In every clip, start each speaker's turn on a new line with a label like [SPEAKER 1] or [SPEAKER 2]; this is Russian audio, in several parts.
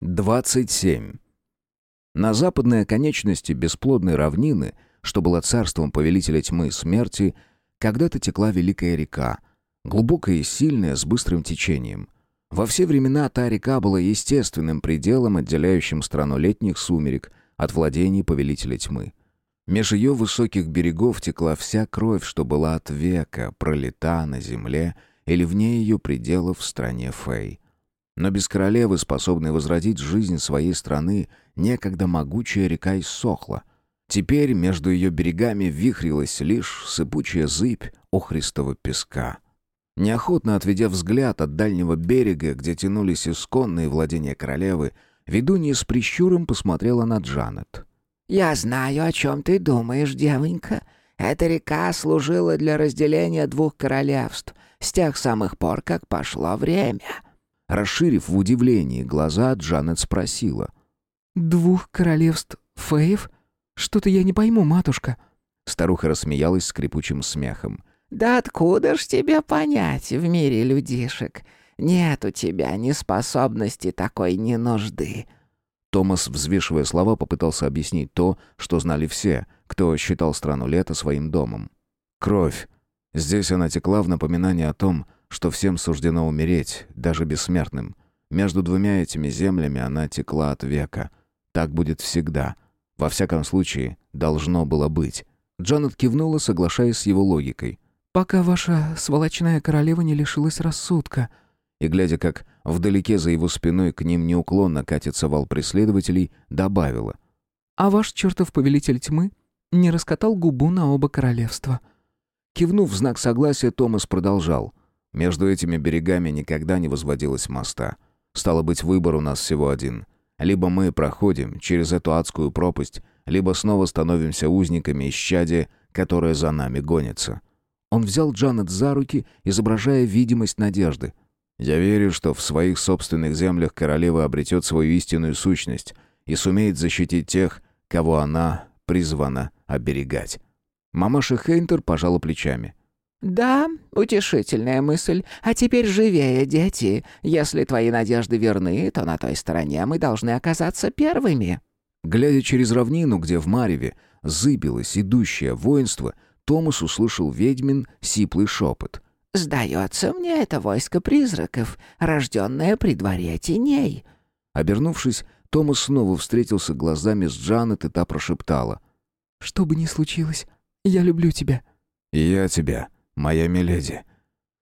[SPEAKER 1] 27. На западной оконечности бесплодной равнины, что была царством повелителя тьмы смерти, когда-то текла великая река, глубокая и сильная, с быстрым течением. Во все времена та река была естественным пределом, отделяющим страну летних сумерек от владений повелителя тьмы. Меж ее высоких берегов текла вся кровь, что была от века пролита на земле или вне ее пределов в стране Фей. Но без королевы, способной возродить жизнь своей страны, некогда могучая река иссохла. Теперь между ее берегами вихрилась лишь сыпучая зыбь охристого песка. Неохотно отведя взгляд от дальнего берега, где тянулись исконные владения королевы, ведунья с прищуром посмотрела на Джанет.
[SPEAKER 2] «Я знаю, о чем ты думаешь, девонька. Эта река служила для разделения двух королевств с тех самых пор, как пошло время.
[SPEAKER 1] Расширив в удивлении глаза, Джанет спросила.
[SPEAKER 3] «Двух королевств феев? Что-то я не пойму, матушка».
[SPEAKER 1] Старуха рассмеялась скрипучим смехом.
[SPEAKER 2] «Да откуда ж тебе понять в мире людишек? Нет у тебя ни способности такой, ни нужды».
[SPEAKER 1] Томас, взвешивая слова, попытался объяснить то, что знали все, кто считал страну лета своим домом. «Кровь. Здесь она текла в напоминание о том, что всем суждено умереть, даже бессмертным. Между двумя этими землями она текла от века. Так будет всегда. Во всяком случае, должно было быть. Джанет кивнула, соглашаясь с его логикой.
[SPEAKER 3] «Пока ваша сволочная королева не лишилась рассудка».
[SPEAKER 1] И, глядя, как вдалеке за его спиной к ним неуклонно катится вал преследователей, добавила.
[SPEAKER 3] «А ваш чертов повелитель тьмы не раскатал губу на оба королевства».
[SPEAKER 1] Кивнув в знак согласия, Томас продолжал. Между этими берегами никогда не возводилось моста. Стало быть, выбор у нас всего один. Либо мы проходим через эту адскую пропасть, либо снова становимся узниками исчадия, которое за нами гонится. Он взял Джанет за руки, изображая видимость надежды. «Я верю, что в своих собственных землях королева обретет свою истинную сущность и сумеет защитить тех, кого она призвана оберегать». Мамаша Хейнтер пожала плечами.
[SPEAKER 2] «Да, утешительная мысль. А теперь живее, дети. Если твои надежды верны, то на той стороне мы должны оказаться первыми».
[SPEAKER 1] Глядя через равнину, где в Мареве зыбилось идущее воинство, Томас услышал ведьмин сиплый шепот.
[SPEAKER 2] «Сдается мне это войско призраков, рожденное при дворе теней».
[SPEAKER 1] Обернувшись, Томас снова встретился глазами с Джанет, и та прошептала.
[SPEAKER 3] «Что бы ни случилось, я люблю тебя».
[SPEAKER 1] «И я тебя», моя миледи».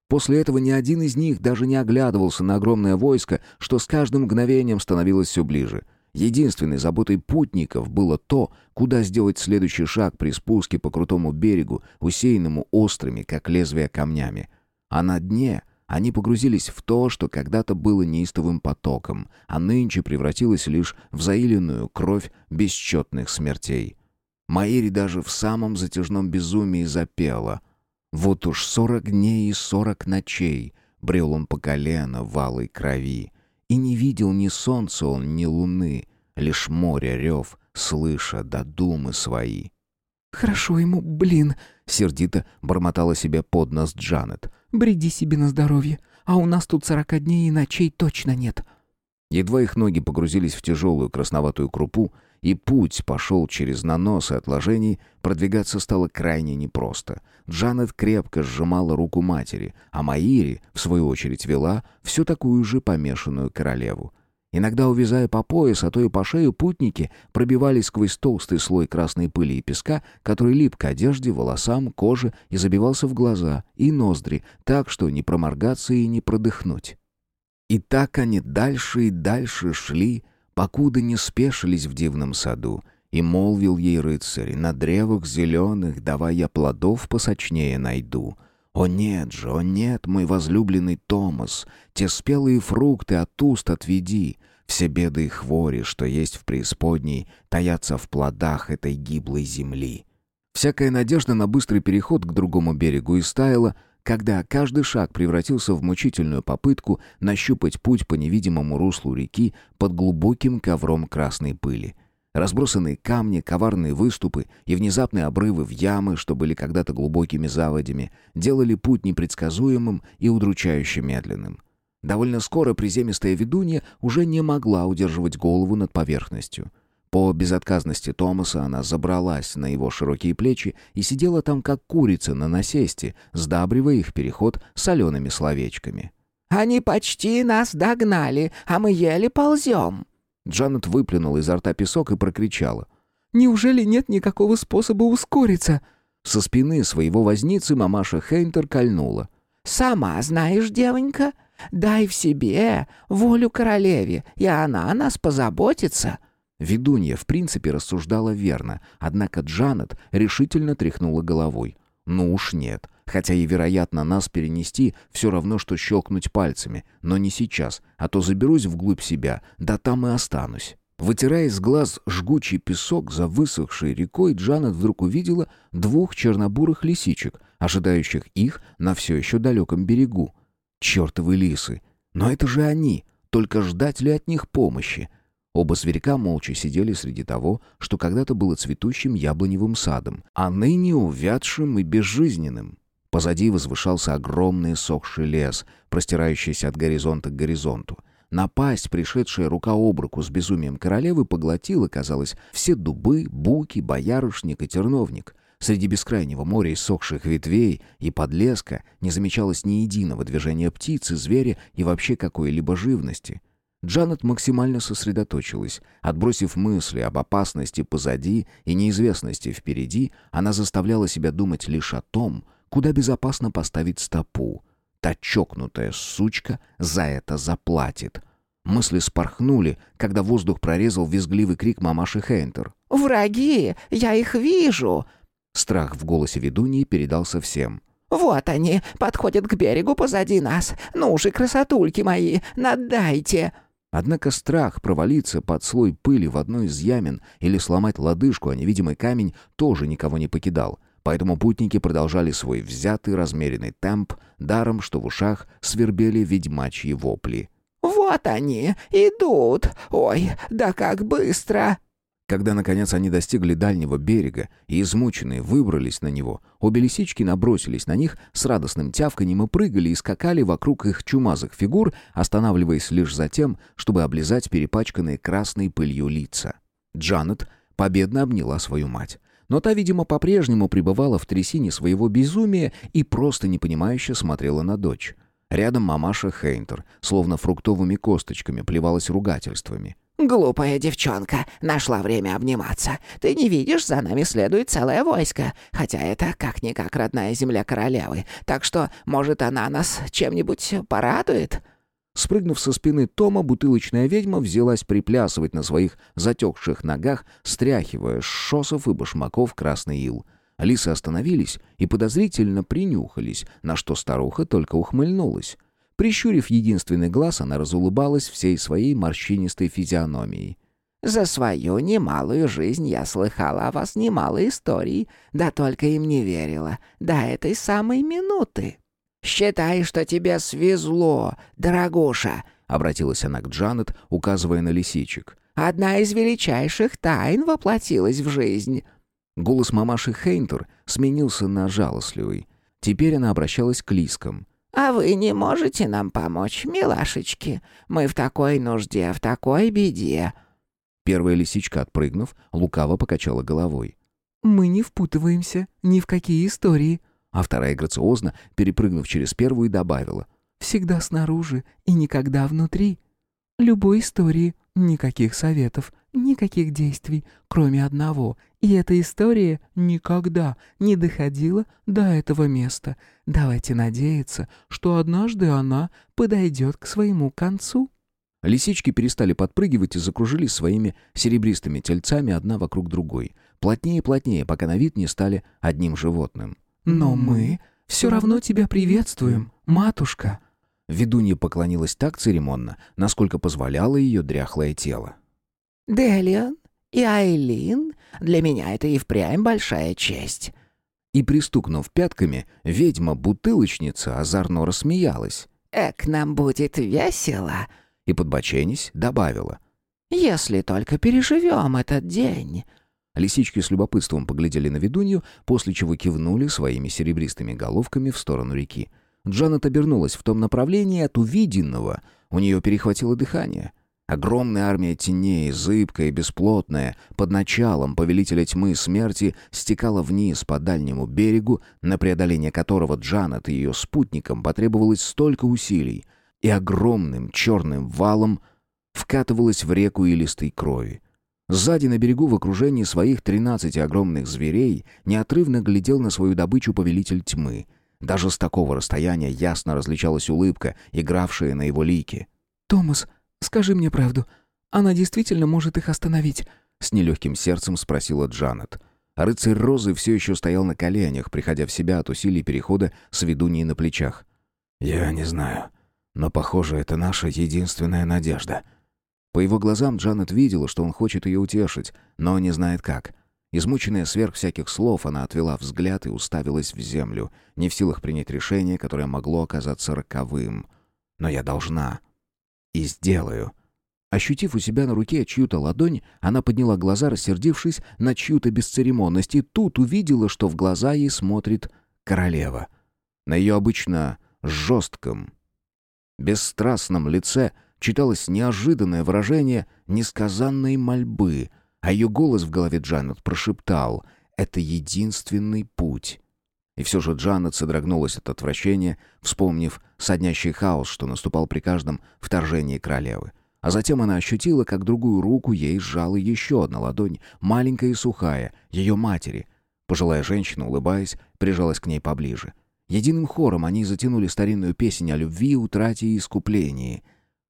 [SPEAKER 1] После этого ни один из них даже не оглядывался на огромное войско, что с каждым мгновением становилось все ближе. Единственной заботой путников было то, куда сделать следующий шаг при спуске по крутому берегу, усеянному острыми, как лезвия, камнями. А на дне они погрузились в то, что когда-то было неистовым потоком, а нынче превратилось лишь в заиленную кровь бесчетных смертей. Маири даже в самом затяжном безумии запела — вот уж сорок дней и сорок ночей брел он по колено в алой крови, и не видел ни солнца он, ни луны, лишь море рев, слыша до думы свои.
[SPEAKER 3] «Хорошо ему, блин!» — сердито бормотала себе под нос Джанет. «Бреди себе на здоровье, а у нас тут сорока дней и ночей точно нет».
[SPEAKER 1] Едва их ноги погрузились в тяжелую красноватую крупу, и путь пошел через наносы отложений, продвигаться стало крайне непросто. Джанет крепко сжимала руку матери, а Маири, в свою очередь, вела всю такую же помешанную королеву. Иногда, увязая по пояс, а то и по шею, путники пробивались сквозь толстый слой красной пыли и песка, который лип к одежде, волосам, коже и забивался в глаза и ноздри, так что не проморгаться и не продыхнуть. И так они дальше и дальше шли, покуда не спешились в дивном саду, и молвил ей рыцарь, на древах зеленых давай я плодов посочнее найду. О нет же, о нет, мой возлюбленный Томас, те спелые фрукты от уст отведи, все беды и хвори, что есть в преисподней, таятся в плодах этой гиблой земли. Всякая надежда на быстрый переход к другому берегу истаяла, когда каждый шаг превратился в мучительную попытку нащупать путь по невидимому руслу реки под глубоким ковром красной пыли. Разбросанные камни, коварные выступы и внезапные обрывы в ямы, что были когда-то глубокими заводями, делали путь непредсказуемым и удручающе медленным. Довольно скоро приземистая ведунья уже не могла удерживать голову над поверхностью. По безотказности Томаса она забралась на его широкие плечи и сидела там, как курица на насесте, сдабривая их переход солеными словечками.
[SPEAKER 2] «Они почти нас догнали, а мы еле ползем».
[SPEAKER 1] Джанет выплюнула изо рта песок и прокричала.
[SPEAKER 3] «Неужели нет никакого способа ускориться?»
[SPEAKER 1] Со спины своего возницы мамаша Хейнтер кольнула.
[SPEAKER 2] «Сама знаешь, девонька, дай в себе волю королеве, и она о нас позаботится».
[SPEAKER 1] Ведунья, в принципе, рассуждала верно, однако Джанет решительно тряхнула головой. «Ну уж нет. Хотя и, вероятно, нас перенести все равно, что щелкнуть пальцами. Но не сейчас, а то заберусь вглубь себя, да там и останусь». Вытирая из глаз жгучий песок за высохшей рекой, Джанет вдруг увидела двух чернобурых лисичек, ожидающих их на все еще далеком берегу. Чертовы лисы! Но это же они! Только ждать ли от них помощи? Оба зверька молча сидели среди того, что когда-то было цветущим яблоневым садом, а ныне увядшим и безжизненным. Позади возвышался огромный сохший лес, простирающийся от горизонта к горизонту. Напасть, пришедшая рука об руку с безумием королевы, поглотила, казалось, все дубы, буки, боярышник и терновник. Среди бескрайнего моря иссохших ветвей и подлеска не замечалось ни единого движения птицы, зверя и вообще какой-либо живности. Джанет максимально сосредоточилась. Отбросив мысли об опасности позади и неизвестности впереди, она заставляла себя думать лишь о том, куда безопасно поставить стопу. Та чокнутая сучка за это заплатит. Мысли спорхнули, когда воздух прорезал визгливый крик мамаши Хейнтер.
[SPEAKER 2] «Враги! Я их вижу!»
[SPEAKER 1] Страх в голосе ведуньи передался всем.
[SPEAKER 2] «Вот они, подходят к берегу позади нас. Ну же, красотульки мои, надайте!»
[SPEAKER 1] Однако страх провалиться под слой пыли в одной из ямин или сломать лодыжку о невидимый камень тоже никого не покидал. Поэтому путники продолжали свой взятый размеренный темп, даром, что в ушах свербели ведьмачьи вопли.
[SPEAKER 2] «Вот они, идут! Ой, да как быстро!»
[SPEAKER 1] Когда, наконец, они достигли дальнего берега и, измученные, выбрались на него, обе лисички набросились на них с радостным тявканьем и прыгали и скакали вокруг их чумазых фигур, останавливаясь лишь за тем, чтобы облизать перепачканные красной пылью лица. Джанет победно обняла свою мать. Но та, видимо, по-прежнему пребывала в трясине своего безумия и просто непонимающе смотрела на дочь. Рядом мамаша Хейнтер, словно фруктовыми косточками, плевалась ругательствами.
[SPEAKER 2] «Глупая девчонка, нашла время обниматься. Ты не видишь, за нами следует целое войско, хотя это как-никак родная земля королевы, так что, может, она нас чем-нибудь порадует?»
[SPEAKER 1] Спрыгнув со спины Тома, бутылочная ведьма взялась приплясывать на своих затекших ногах, стряхивая с шосов и башмаков красный ил. Лисы остановились и подозрительно принюхались, на что старуха только ухмыльнулась. Прищурив единственный глаз, она разулыбалась всей своей морщинистой физиономией.
[SPEAKER 2] «За свою немалую жизнь я слыхала о вас немало историй, да только им не верила, до этой самой минуты». «Считай, что тебе свезло, дорогуша», — обратилась она к Джанет, указывая на лисичек. «Одна из величайших тайн воплотилась в жизнь».
[SPEAKER 1] Голос мамаши Хейнтер сменился на жалостливый. Теперь она обращалась к лискам.
[SPEAKER 2] «А вы не можете нам помочь, милашечки? Мы в такой нужде, в такой беде».
[SPEAKER 1] Первая лисичка, отпрыгнув, лукаво покачала головой.
[SPEAKER 3] «Мы не впутываемся ни в какие истории»,
[SPEAKER 1] а вторая грациозно, перепрыгнув через первую, добавила.
[SPEAKER 3] «Всегда снаружи и никогда внутри. Любой истории, никаких советов, никаких действий, кроме одного. И эта история никогда не доходила до этого места. Давайте надеяться, что однажды она подойдет к своему концу».
[SPEAKER 1] Лисички перестали подпрыгивать и закружились своими серебристыми тельцами одна вокруг другой. Плотнее и плотнее, пока на вид не стали одним животным.
[SPEAKER 3] «Но мы все равно тебя приветствуем, матушка».
[SPEAKER 1] Ведунья поклонилась так церемонно, насколько позволяло ее дряхлое тело.
[SPEAKER 2] «Делиан и Айлин, для меня это и впрямь большая честь».
[SPEAKER 1] И, пристукнув пятками, ведьма-бутылочница озорно рассмеялась.
[SPEAKER 2] «Эк, нам будет весело!»
[SPEAKER 1] И, подбоченись, добавила.
[SPEAKER 2] «Если только переживем этот день».
[SPEAKER 1] Лисички с любопытством поглядели на ведунью, после чего кивнули своими серебристыми головками в сторону реки. Джанет обернулась в том направлении, от увиденного у нее перехватило дыхание. Огромная армия теней, зыбкая и бесплотная, под началом повелителя тьмы смерти, стекала вниз по дальнему берегу, на преодоление которого Джанет и ее спутникам потребовалось столько усилий, и огромным черным валом вкатывалась в реку илистой крови. Сзади на берегу в окружении своих тринадцати огромных зверей неотрывно глядел на свою добычу повелитель тьмы. Даже с такого расстояния ясно различалась улыбка, игравшая на его лике.
[SPEAKER 3] «Томас, скажи мне правду. Она действительно может их остановить?»
[SPEAKER 1] С нелегким сердцем спросила Джанет. Рыцарь Розы все еще стоял на коленях, приходя в себя от усилий перехода с ведуньей на плечах. «Я не знаю, но, похоже, это наша единственная надежда». По его глазам Джанет видела, что он хочет ее утешить, но не знает как. Измученная сверх всяких слов, она отвела взгляд и уставилась в землю, не в силах принять решение, которое могло оказаться роковым. «Но я должна. И сделаю». Ощутив у себя на руке чью-то ладонь, она подняла глаза, рассердившись на чью-то бесцеремонность, и тут увидела, что в глаза ей смотрит королева. На ее обычно жестком, бесстрастном лице читалось неожиданное выражение несказанной мольбы, а ее голос в голове Джанет прошептал «Это единственный путь». И все же Джанет содрогнулась от отвращения, вспомнив соднящий хаос, что наступал при каждом вторжении королевы. А затем она ощутила, как другую руку ей сжала еще одна ладонь, маленькая и сухая, ее матери. Пожилая женщина, улыбаясь, прижалась к ней поближе. Единым хором они затянули старинную песнь о любви, утрате и искуплении.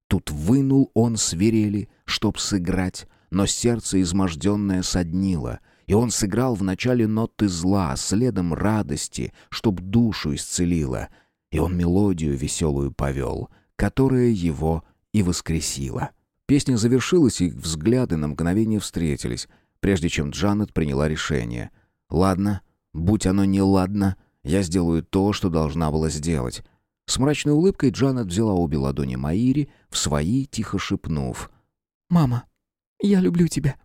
[SPEAKER 1] Тут вынул он свирели, чтоб сыграть, но сердце изможденное соднило, и он сыграл вначале ноты зла, следом радости, чтоб душу исцелила, и он мелодию веселую повел, которая его и воскресила. Песня завершилась, и взгляды на мгновение встретились, прежде чем Джанет приняла решение. «Ладно, будь оно не ладно, я сделаю то, что должна была сделать». С мрачной улыбкой Джанет взяла обе ладони Маири в свои, тихо шепнув.
[SPEAKER 3] «Мама, я люблю тебя»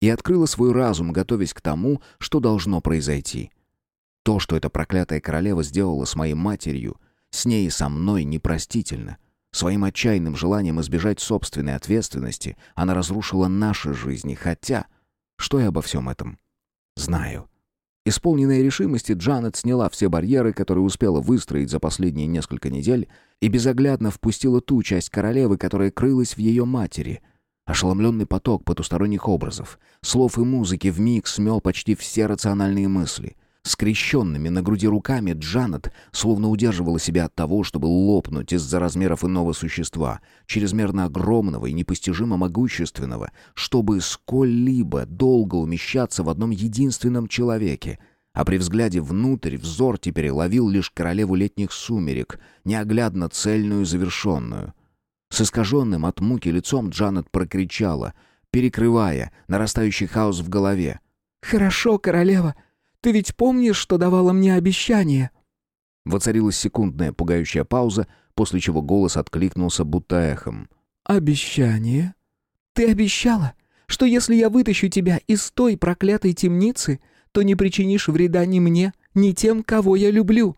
[SPEAKER 1] и открыла свой разум, готовясь к тому, что должно произойти. То, что эта проклятая королева сделала с моей матерью, с ней и со мной непростительно. Своим отчаянным желанием избежать собственной ответственности она разрушила наши жизни, хотя... Что я обо всем этом? Знаю. Исполненная решимости, Джанет сняла все барьеры, которые успела выстроить за последние несколько недель, и безоглядно впустила ту часть королевы, которая крылась в ее матери — Ошеломленный поток потусторонних образов, слов и музыки вмиг смел почти все рациональные мысли. Скрещенными на груди руками Джанет словно удерживала себя от того, чтобы лопнуть из-за размеров иного существа, чрезмерно огромного и непостижимо могущественного, чтобы сколь-либо долго умещаться в одном единственном человеке. А при взгляде внутрь взор теперь ловил лишь королеву летних сумерек, неоглядно цельную и завершенную — с искаженным от муки лицом Джанет прокричала, перекрывая нарастающий хаос в голове.
[SPEAKER 3] «Хорошо, королева. Ты ведь помнишь, что давала мне обещание?»
[SPEAKER 1] Воцарилась секундная пугающая пауза, после чего голос откликнулся будто эхом.
[SPEAKER 3] «Обещание? Ты обещала, что если я вытащу тебя из той проклятой темницы, то не причинишь вреда ни мне, ни тем, кого я люблю?»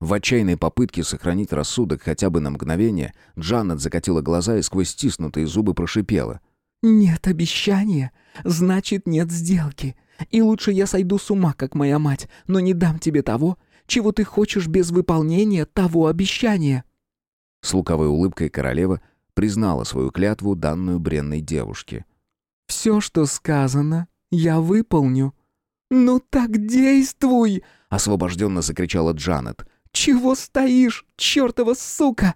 [SPEAKER 1] В отчаянной попытке сохранить рассудок хотя бы на мгновение, Джанет закатила глаза и сквозь стиснутые зубы прошипела.
[SPEAKER 3] «Нет обещания, значит, нет сделки. И лучше я сойду с ума, как моя мать, но не дам тебе того, чего ты хочешь без выполнения того обещания».
[SPEAKER 1] С луковой улыбкой королева признала свою клятву, данную бренной девушке.
[SPEAKER 3] «Все, что сказано, я выполню». «Ну так действуй!»
[SPEAKER 1] — освобожденно закричала Джанет.
[SPEAKER 3] «Чего стоишь, чертова сука?»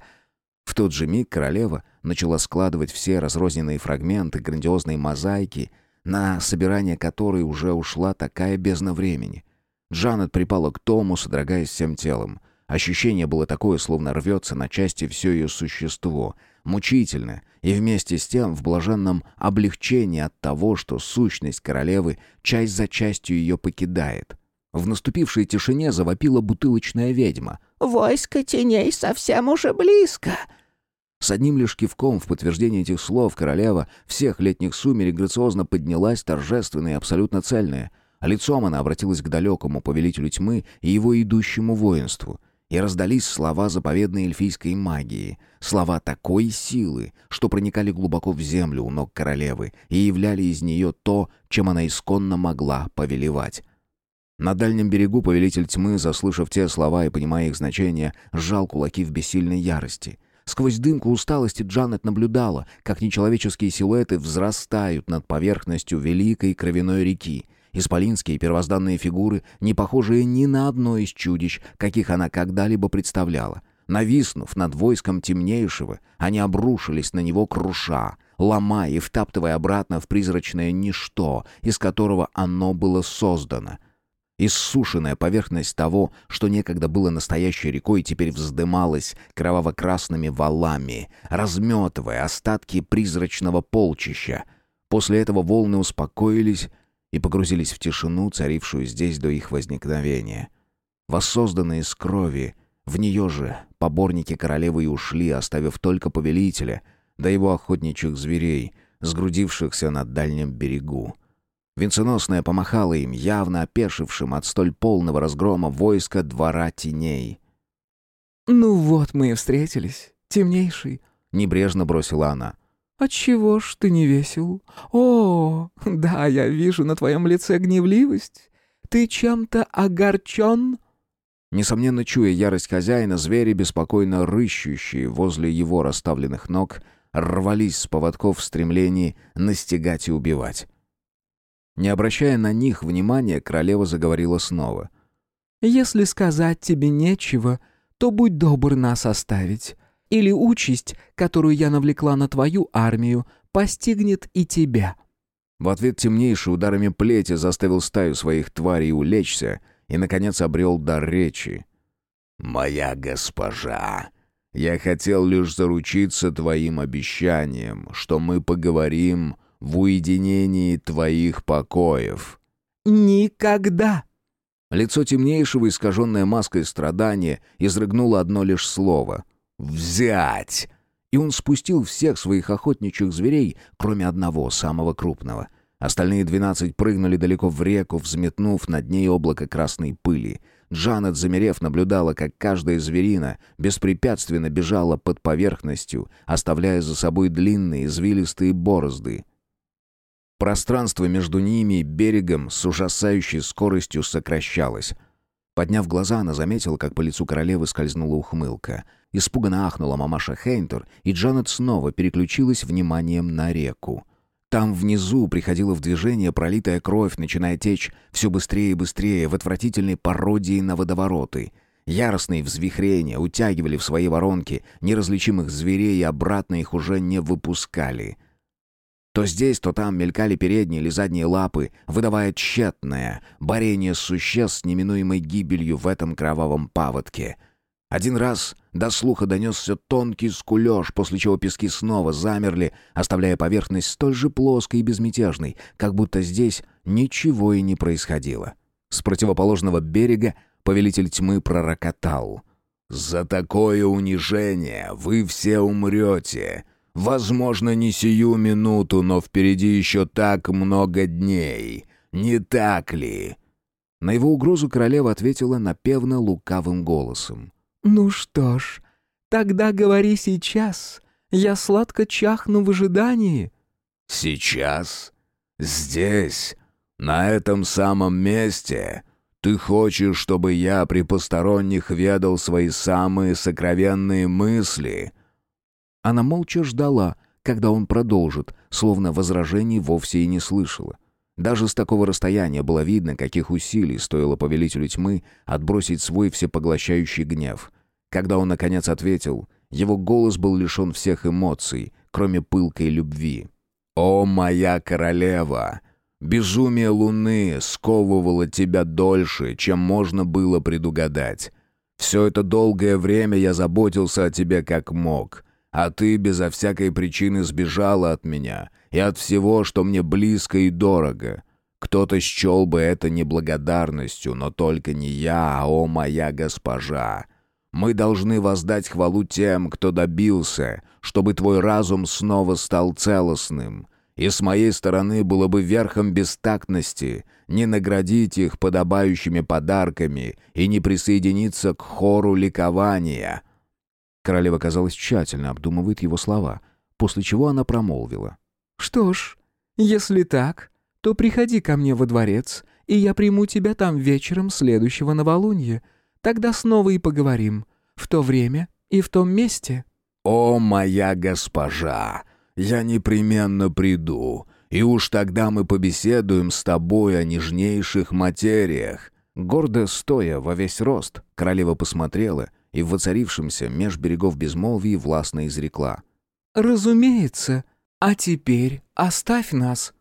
[SPEAKER 1] В тот же миг королева начала складывать все разрозненные фрагменты грандиозной мозаики, на собирание которой уже ушла такая бездна времени. Джанет припала к Тому, содрогаясь всем телом. Ощущение было такое, словно рвется на части все ее существо, мучительно, и вместе с тем в блаженном облегчении от того, что сущность королевы часть за частью ее покидает. В наступившей тишине завопила бутылочная ведьма.
[SPEAKER 2] «Войско теней совсем уже близко!»
[SPEAKER 1] С одним лишь кивком в подтверждение этих слов королева всех летних сумерек грациозно поднялась, торжественная и абсолютно цельная. А лицом она обратилась к далекому повелителю тьмы и его идущему воинству. и раздались слова заповедной эльфийской магии, слова такой силы, что проникали глубоко в землю у ног королевы и являли из нее то, чем она исконно могла повелевать. На дальнем берегу повелитель тьмы, заслышав те слова и понимая их значение, сжал кулаки в бессильной ярости. Сквозь дымку усталости Джанет наблюдала, как нечеловеческие силуэты взрастают над поверхностью великой кровяной реки. Исполинские первозданные фигуры, не похожие ни на одно из чудищ, каких она когда-либо представляла. Нависнув над войском темнейшего, они обрушились на него круша, ломая и втаптывая обратно в призрачное ничто, из которого оно было создано — Иссушенная поверхность того, что некогда было настоящей рекой, теперь вздымалась кроваво-красными валами, разметывая остатки призрачного полчища. После этого волны успокоились и погрузились в тишину, царившую здесь до их возникновения. Воссозданные из крови, в нее же поборники королевы и ушли, оставив только повелителя, да его охотничьих зверей, сгрудившихся на дальнем берегу. Венценосная помахала им, явно опешившим от столь полного разгрома войска двора теней.
[SPEAKER 3] «Ну вот мы и встретились, темнейший», —
[SPEAKER 1] небрежно бросила она.
[SPEAKER 3] «Отчего ж ты не весел? О, да, я вижу на твоем лице гневливость. Ты чем-то огорчен?»
[SPEAKER 1] Несомненно, чуя ярость хозяина, звери, беспокойно рыщущие возле его расставленных ног, рвались с поводков в стремлении настигать и убивать. Не обращая на них внимания, королева заговорила снова.
[SPEAKER 3] «Если сказать тебе нечего, то будь добр нас оставить. Или участь, которую я навлекла на твою армию, постигнет и тебя».
[SPEAKER 1] В ответ темнейший ударами плети заставил стаю своих тварей улечься и, наконец, обрел дар речи. «Моя госпожа, я хотел лишь заручиться твоим обещанием, что мы поговорим в уединении твоих покоев».
[SPEAKER 3] «Никогда!»
[SPEAKER 1] Лицо темнейшего, искаженное маской страдания, изрыгнуло одно лишь слово «Взять!» И он спустил всех своих охотничьих зверей, кроме одного, самого крупного. Остальные двенадцать прыгнули далеко в реку, взметнув над ней облако красной пыли. Джанет, замерев, наблюдала, как каждая зверина беспрепятственно бежала под поверхностью, оставляя за собой длинные извилистые борозды. Пространство между ними и берегом с ужасающей скоростью сокращалось. Подняв глаза, она заметила, как по лицу королевы скользнула ухмылка. Испуганно ахнула мамаша Хейнтер, и Джанет снова переключилась вниманием на реку. Там внизу приходила в движение пролитая кровь, начиная течь все быстрее и быстрее в отвратительной пародии на водовороты. Яростные взвихрения утягивали в свои воронки неразличимых зверей и обратно их уже не выпускали — то здесь, то там мелькали передние или задние лапы, выдавая тщетное борение существ с неминуемой гибелью в этом кровавом паводке. Один раз до слуха донесся тонкий скулеж, после чего пески снова замерли, оставляя поверхность столь же плоской и безмятежной, как будто здесь ничего и не происходило. С противоположного берега повелитель тьмы пророкотал. «За такое унижение вы все умрете!» Возможно, не сию минуту, но впереди еще так много дней. Не так ли?» На его угрозу королева ответила напевно лукавым голосом.
[SPEAKER 3] «Ну что ж, тогда говори сейчас. Я сладко чахну в ожидании».
[SPEAKER 1] «Сейчас? Здесь? На этом самом месте? Ты хочешь, чтобы я при посторонних ведал свои самые сокровенные мысли?» Она молча ждала, когда он продолжит, словно возражений вовсе и не слышала. Даже с такого расстояния было видно, каких усилий стоило повелителю тьмы отбросить свой всепоглощающий гнев. Когда он, наконец, ответил, его голос был лишен всех эмоций, кроме пылкой любви. «О, моя королева! Безумие луны сковывало тебя дольше, чем можно было предугадать. Все это долгое время я заботился о тебе как мог. А ты безо всякой причины сбежала от меня и от всего, что мне близко и дорого. Кто-то счел бы это неблагодарностью, но только не я, а о моя госпожа. Мы должны воздать хвалу тем, кто добился, чтобы твой разум снова стал целостным. И с моей стороны было бы верхом бестактности не наградить их подобающими подарками и не присоединиться к хору ликования. Королева, казалось, тщательно обдумывает его слова, после чего она промолвила.
[SPEAKER 3] «Что ж, если так, то приходи ко мне во дворец, и я приму тебя там вечером следующего новолуния. Тогда снова и поговорим. В то время и в том месте».
[SPEAKER 1] «О, моя госпожа, я непременно приду, и уж тогда мы побеседуем с тобой о нежнейших материях». Гордо стоя во весь рост, королева посмотрела и в воцарившемся меж берегов безмолвии властно изрекла.
[SPEAKER 3] «Разумеется. А теперь оставь нас».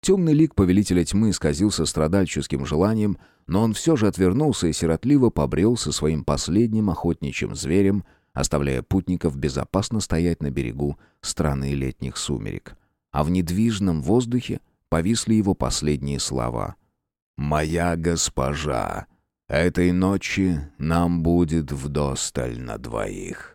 [SPEAKER 1] Темный лик повелителя тьмы сказился страдальческим желанием, но он все же отвернулся и сиротливо побрел со своим последним охотничьим зверем, оставляя путников безопасно стоять на берегу страны летних сумерек. А в недвижном воздухе повисли его последние слова. «Моя госпожа, этой ночи нам будет вдосталь на двоих».